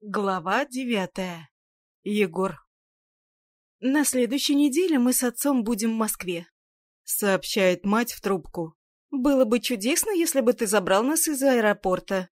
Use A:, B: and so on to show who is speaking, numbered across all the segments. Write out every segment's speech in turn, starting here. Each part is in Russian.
A: Глава девятая. Егор. «На следующей неделе мы с отцом будем в Москве», — сообщает мать в трубку. «Было бы чудесно, если бы ты забрал нас из аэропорта».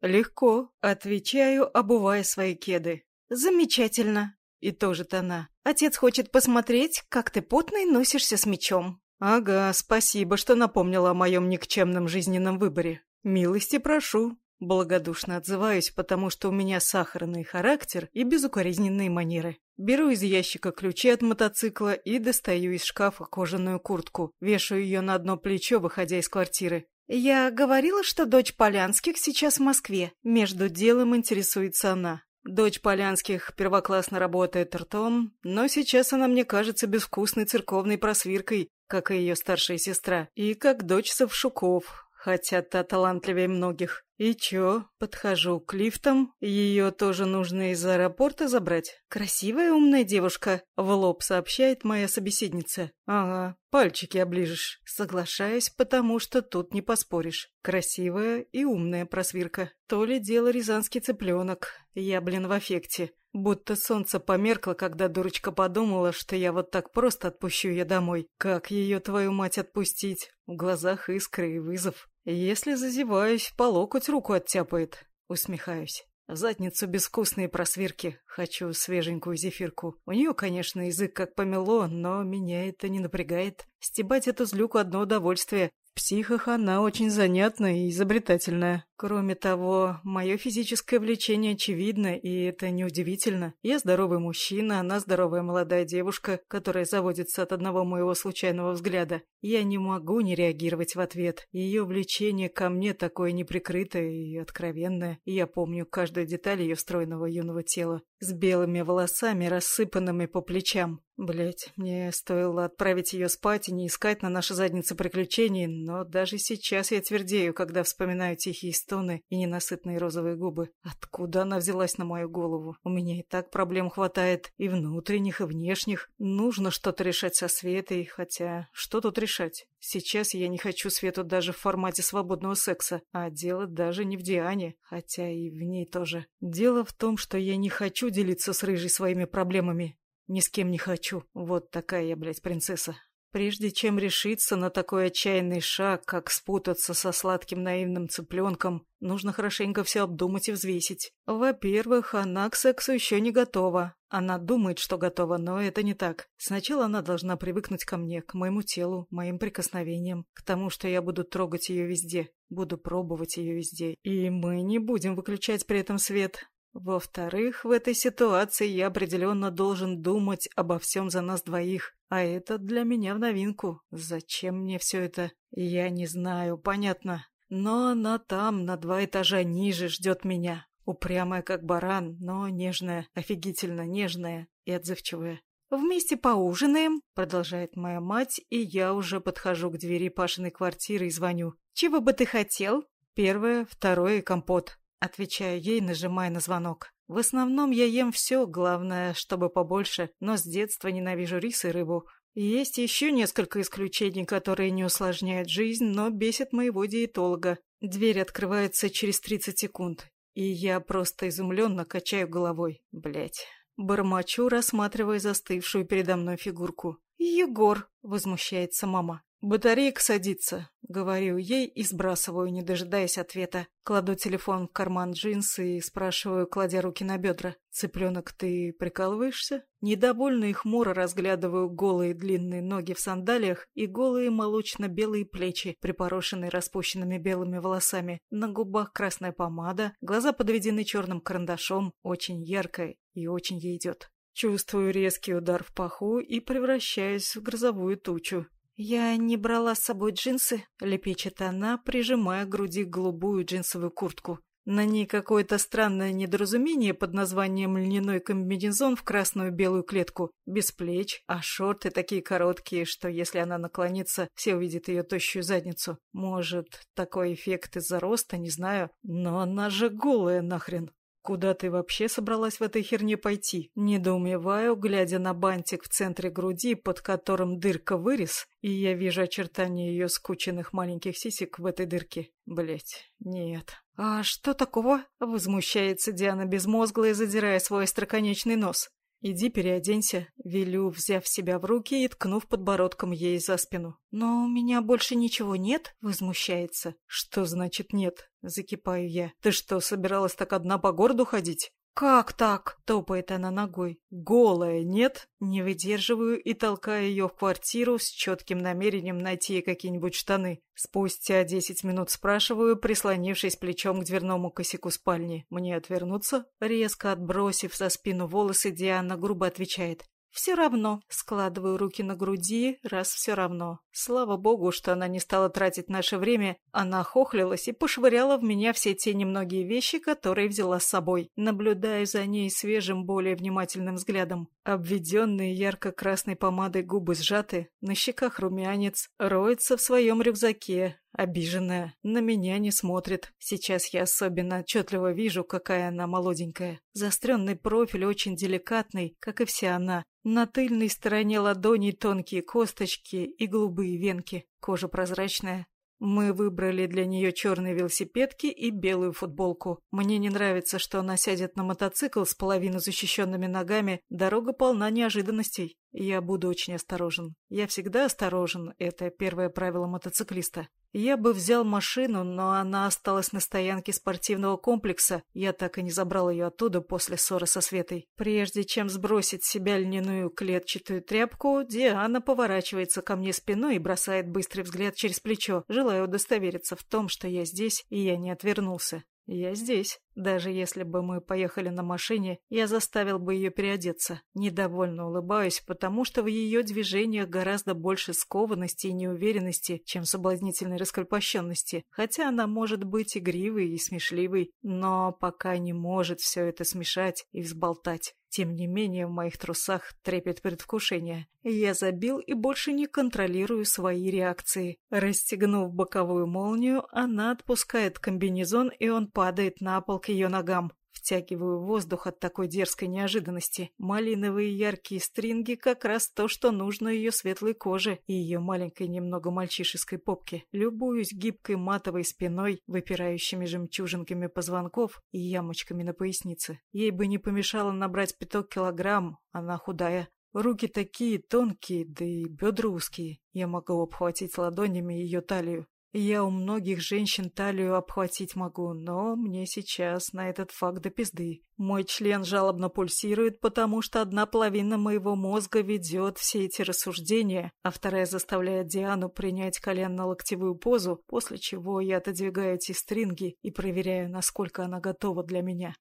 A: «Легко», — отвечаю, обувая свои кеды. «Замечательно», — и тоже тона. «Отец хочет посмотреть, как ты потный носишься с мечом». «Ага, спасибо, что напомнила о моем никчемном жизненном выборе. Милости прошу». Благодушно отзываюсь, потому что у меня сахарный характер и безукоризненные манеры. Беру из ящика ключи от мотоцикла и достаю из шкафа кожаную куртку. Вешаю ее на одно плечо, выходя из квартиры. «Я говорила, что дочь Полянских сейчас в Москве». Между делом интересуется она. Дочь Полянских первоклассно работает ртом, но сейчас она мне кажется безвкусной церковной просвиркой, как и ее старшая сестра, и как дочь Савшуков, хотя та талантливее многих. «И чё?» Подхожу к лифтам. Ее тоже нужно из аэропорта забрать. «Красивая умная девушка», — в лоб сообщает моя собеседница. «Ага, пальчики оближешь». Соглашаюсь, потому что тут не поспоришь. Красивая и умная просвирка. То ли дело рязанский цыпленок. Я, блин, в аффекте. Будто солнце померкло, когда дурочка подумала, что я вот так просто отпущу ее домой. Как ее, твою мать, отпустить? В глазах искры и вызов. Если зазеваюсь, по локоть руку оттяпает. Усмехаюсь. В задницу безвкусные просвирки. Хочу свеженькую зефирку. У нее, конечно, язык как помело, но меня это не напрягает. Стебать эту злюку одно удовольствие психах она очень занятная и изобретательная. Кроме того, мое физическое влечение очевидно, и это неудивительно. Я здоровый мужчина, она здоровая молодая девушка, которая заводится от одного моего случайного взгляда. Я не могу не реагировать в ответ. Ее влечение ко мне такое неприкрытое и откровенное. я помню каждую деталь ее стройного юного тела. С белыми волосами, рассыпанными по плечам. Блять, мне стоило отправить ее спать и не искать на нашей заднице приключений, но даже сейчас я твердею, когда вспоминаю тихие стоны и ненасытные розовые губы. Откуда она взялась на мою голову? У меня и так проблем хватает, и внутренних, и внешних. Нужно что-то решать со Светой, хотя что тут решать? Сейчас я не хочу Свету даже в формате свободного секса, а дело даже не в Диане, хотя и в ней тоже. Дело в том, что я не хочу делиться с Рыжей своими проблемами. Ни с кем не хочу. Вот такая я, блядь, принцесса. Прежде чем решиться на такой отчаянный шаг, как спутаться со сладким наивным цыпленком, нужно хорошенько все обдумать и взвесить. Во-первых, она к сексу еще не готова. Она думает, что готова, но это не так. Сначала она должна привыкнуть ко мне, к моему телу, моим прикосновениям, к тому, что я буду трогать ее везде, буду пробовать ее везде. И мы не будем выключать при этом свет. Во-вторых, в этой ситуации я определенно должен думать обо всем за нас двоих. А это для меня в новинку. Зачем мне все это? Я не знаю, понятно. Но она там, на два этажа ниже, ждет меня. Упрямая, как баран, но нежная, офигительно нежная и отзывчивая. «Вместе поужинаем», — продолжает моя мать, и я уже подхожу к двери Пашиной квартиры и звоню. «Чего бы ты хотел?» Первое, второе компот. Отвечаю ей, нажимая на звонок. В основном я ем все, главное, чтобы побольше, но с детства ненавижу рис и рыбу. Есть еще несколько исключений, которые не усложняют жизнь, но бесят моего диетолога. Дверь открывается через 30 секунд, и я просто изумленно качаю головой. Блять. Бормочу, рассматривая застывшую передо мной фигурку. «Егор!» — возмущается мама. «Батарейка садится», — говорю ей и сбрасываю, не дожидаясь ответа. Кладу телефон в карман джинсы и спрашиваю, кладя руки на бедра. «Цыпленок, ты прикалываешься?» Недовольно и хмуро разглядываю голые длинные ноги в сандалиях и голые молочно-белые плечи, припорошенные распущенными белыми волосами. На губах красная помада, глаза подведены черным карандашом, очень яркая и очень ей идет. Чувствую резкий удар в паху и превращаюсь в грозовую тучу. «Я не брала с собой джинсы», — лепечет она, прижимая к груди голубую джинсовую куртку. На ней какое-то странное недоразумение под названием льняной комбинезон в красную белую клетку, без плеч, а шорты такие короткие, что если она наклонится, все увидят ее тощую задницу. Может, такой эффект из-за роста, не знаю, но она же голая нахрен. Куда ты вообще собралась в этой херне пойти? Недоумеваю, глядя на бантик в центре груди, под которым дырка вырез, и я вижу очертания ее скученных маленьких сисек в этой дырке. Блять, нет. А что такого? Возмущается Диана безмозглая, задирая свой остроконечный нос. «Иди переоденься», — велю, взяв себя в руки и ткнув подбородком ей за спину. «Но у меня больше ничего нет?» — возмущается. «Что значит нет?» — закипаю я. «Ты что, собиралась так одна по городу ходить?» «Как так?» — топает она ногой. «Голая, нет?» Не выдерживаю и толкаю ее в квартиру с четким намерением найти какие-нибудь штаны. Спустя десять минут спрашиваю, прислонившись плечом к дверному косяку спальни. «Мне отвернуться?» Резко отбросив за спину волосы, Диана грубо отвечает. «Все равно». Складываю руки на груди, раз все равно. Слава богу, что она не стала тратить наше время. Она хохлилась и пошвыряла в меня все те немногие вещи, которые взяла с собой. Наблюдаю за ней свежим, более внимательным взглядом. Обведенные ярко-красной помадой губы сжаты, на щеках румянец, роется в своем рюкзаке, Обиженная, на меня не смотрит. Сейчас я особенно отчетливо вижу, какая она молоденькая. Заостренный профиль очень деликатный, как и вся она. На тыльной стороне ладони тонкие косточки и голубые венки. Кожа прозрачная, мы выбрали для нее черные велосипедки и белую футболку. Мне не нравится, что она сядет на мотоцикл с половину защищенными ногами. Дорога полна неожиданностей. Я буду очень осторожен. Я всегда осторожен. Это первое правило мотоциклиста. Я бы взял машину, но она осталась на стоянке спортивного комплекса. Я так и не забрал ее оттуда после ссоры со Светой. Прежде чем сбросить с себя льняную клетчатую тряпку, Диана поворачивается ко мне спиной и бросает быстрый взгляд через плечо, желая удостовериться в том, что я здесь, и я не отвернулся. «Я здесь. Даже если бы мы поехали на машине, я заставил бы ее переодеться. Недовольно улыбаюсь, потому что в ее движениях гораздо больше скованности и неуверенности, чем соблазнительной раскрепощенности. Хотя она может быть игривой и смешливой, но пока не может все это смешать и взболтать. Тем не менее, в моих трусах трепет предвкушения. Я забил и больше не контролирую свои реакции. Расстегнув боковую молнию, она отпускает комбинезон, и он падает на пол к ее ногам. Втягиваю воздух от такой дерзкой неожиданности. Малиновые яркие стринги как раз то, что нужно ее светлой коже и ее маленькой немного мальчишеской попке. Любуюсь гибкой матовой спиной, выпирающими жемчужинками позвонков и ямочками на пояснице. Ей бы не помешало набрать пяток килограмм, она худая. Руки такие тонкие, да и бедра узкие. Я могу обхватить ладонями ее талию. Я у многих женщин талию обхватить могу, но мне сейчас на этот факт до пизды. Мой член жалобно пульсирует, потому что одна половина моего мозга ведет все эти рассуждения, а вторая заставляет Диану принять коленно-локтевую позу, после чего я отодвигаю эти стринги и проверяю, насколько она готова для меня.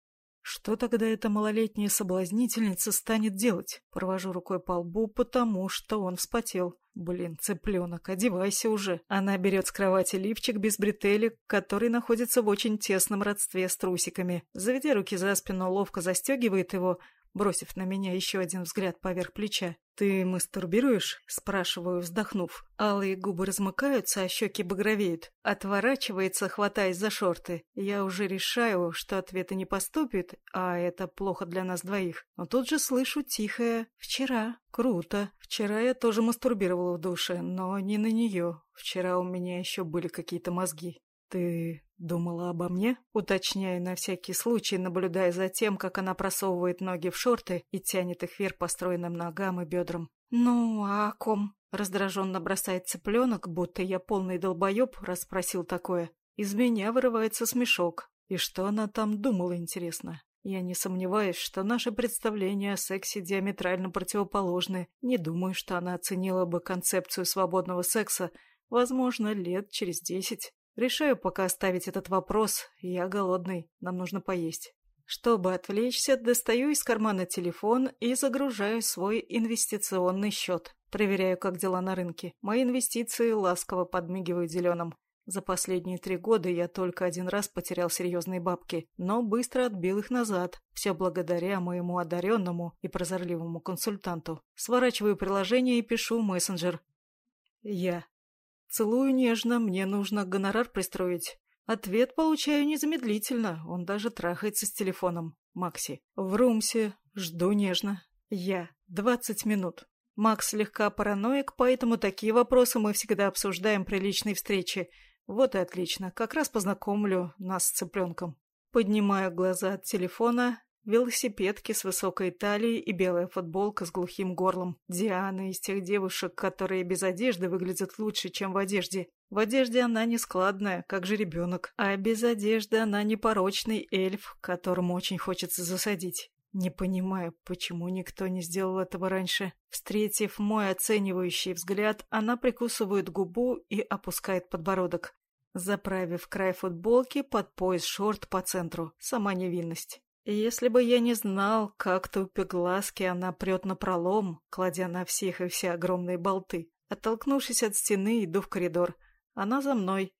A: Что тогда эта малолетняя соблазнительница станет делать? Провожу рукой по лбу, потому что он вспотел. Блин, цыпленок, одевайся уже. Она берет с кровати лифчик без бретелек, который находится в очень тесном родстве с трусиками. Заведя руки за спину, ловко застегивает его, бросив на меня еще один взгляд поверх плеча. «Ты мастурбируешь?» — спрашиваю, вздохнув. Алые губы размыкаются, а щеки багровеют. Отворачивается, хватаясь за шорты. Я уже решаю, что ответа не поступит, а это плохо для нас двоих. Но тут же слышу тихое «Вчера». Круто. Вчера я тоже мастурбировала в душе, но не на нее. Вчера у меня еще были какие-то мозги. «Ты думала обо мне?» Уточняя на всякий случай, наблюдая за тем, как она просовывает ноги в шорты и тянет их вверх по стройным ногам и бедрам. «Ну, а о ком?» Раздраженно бросает цыпленок, будто я полный долбоеб, расспросил такое. Из меня вырывается смешок. И что она там думала, интересно? Я не сомневаюсь, что наши представления о сексе диаметрально противоположны. Не думаю, что она оценила бы концепцию свободного секса, возможно, лет через десять. Решаю пока оставить этот вопрос. Я голодный, нам нужно поесть. Чтобы отвлечься, достаю из кармана телефон и загружаю свой инвестиционный счет. Проверяю, как дела на рынке. Мои инвестиции ласково подмигивают зеленым. За последние три года я только один раз потерял серьезные бабки, но быстро отбил их назад, все благодаря моему одаренному и прозорливому консультанту. Сворачиваю приложение и пишу мессенджер. Я. Целую нежно, мне нужно гонорар пристроить. Ответ получаю незамедлительно, он даже трахается с телефоном. Макси. В румсе. Жду нежно. Я. Двадцать минут. Макс слегка параноик, поэтому такие вопросы мы всегда обсуждаем при личной встрече. Вот и отлично, как раз познакомлю нас с цыпленком. Поднимаю глаза от телефона, велосипедки с высокой талией и белая футболка с глухим горлом. Диана из тех девушек, которые без одежды выглядят лучше, чем в одежде. В одежде она не складная, как же ребенок, а без одежды она непорочный эльф, которому очень хочется засадить. Не понимаю, почему никто не сделал этого раньше. Встретив мой оценивающий взгляд, она прикусывает губу и опускает подбородок, заправив край футболки под пояс шорт по центру. Сама невинность. Если бы я не знал, как тупе глазки она прет на пролом, кладя на всех и все огромные болты. Оттолкнувшись от стены, иду в коридор. Она за мной.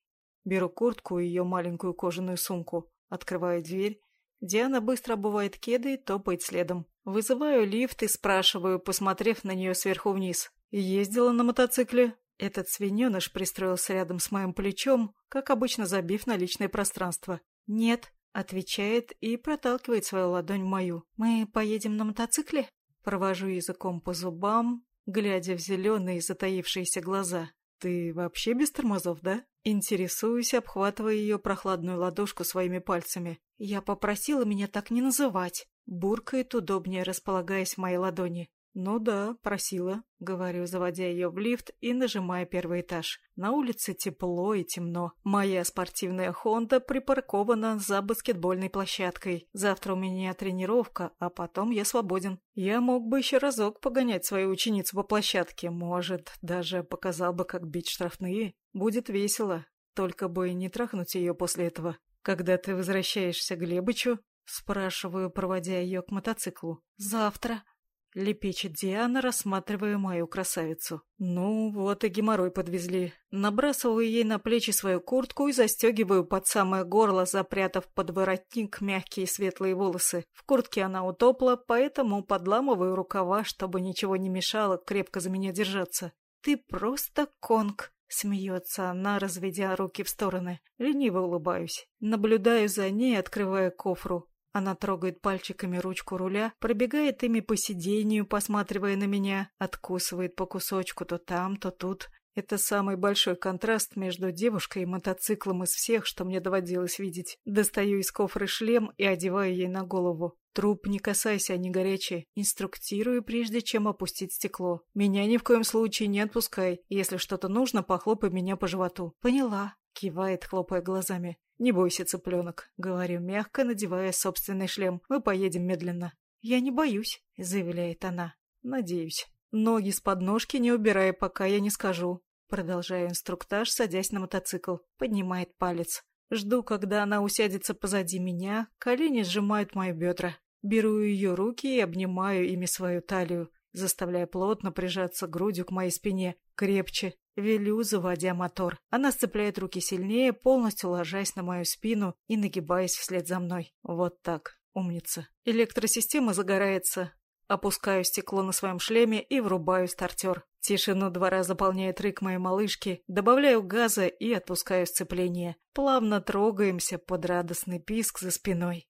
A: Беру куртку и ее маленькую кожаную сумку. Открываю дверь Диана быстро обувает кеды и топает следом. Вызываю лифт и спрашиваю, посмотрев на нее сверху вниз. Ездила на мотоцикле. Этот свиненыш пристроился рядом с моим плечом, как обычно забив на личное пространство. «Нет», — отвечает и проталкивает свою ладонь в мою. «Мы поедем на мотоцикле?» Провожу языком по зубам, глядя в зеленые затаившиеся глаза. «Ты вообще без тормозов, да?» Интересуюсь, обхватывая ее прохладную ладошку своими пальцами. Я попросила меня так не называть. Буркает, удобнее располагаясь в моей ладони. «Ну да, просила», — говорю, заводя ее в лифт и нажимая первый этаж. На улице тепло и темно. Моя спортивная «Хонда» припаркована за баскетбольной площадкой. Завтра у меня тренировка, а потом я свободен. Я мог бы еще разок погонять свою ученицу по площадке. Может, даже показал бы, как бить штрафные. Будет весело. Только бы не трахнуть ее после этого. «Когда ты возвращаешься к Глебычу?» Спрашиваю, проводя ее к мотоциклу. «Завтра», — лепечет Диана, рассматривая мою красавицу. «Ну, вот и геморрой подвезли». Набрасываю ей на плечи свою куртку и застегиваю под самое горло, запрятав под воротник мягкие светлые волосы. В куртке она утопла, поэтому подламываю рукава, чтобы ничего не мешало крепко за меня держаться. «Ты просто конг», Смеется она, разведя руки в стороны. Лениво улыбаюсь. Наблюдаю за ней, открывая кофру. Она трогает пальчиками ручку руля, пробегает ими по сиденью, посматривая на меня, откусывает по кусочку то там, то тут. Это самый большой контраст между девушкой и мотоциклом из всех, что мне доводилось видеть. Достаю из кофры шлем и одеваю ей на голову. Труп не касайся, они горячие. Инструктирую, прежде чем опустить стекло. Меня ни в коем случае не отпускай. Если что-то нужно, похлопай меня по животу. Поняла. Кивает, хлопая глазами. «Не бойся, цыпленок», — говорю мягко, надевая собственный шлем. «Мы поедем медленно». «Я не боюсь», — заявляет она. «Надеюсь». Ноги с подножки не убирая, пока я не скажу. Продолжаю инструктаж, садясь на мотоцикл. Поднимает палец. Жду, когда она усядется позади меня, колени сжимают мои бедра. Беру ее руки и обнимаю ими свою талию, заставляя плотно прижаться грудью к моей спине, крепче. Велю, заводя мотор. Она сцепляет руки сильнее, полностью ложась на мою спину и нагибаясь вслед за мной. Вот так. Умница. Электросистема загорается. Опускаю стекло на своем шлеме и врубаю стартер. Тишину двора заполняет рык моей малышки, добавляю газа и отпускаю сцепление. Плавно трогаемся под радостный писк за спиной.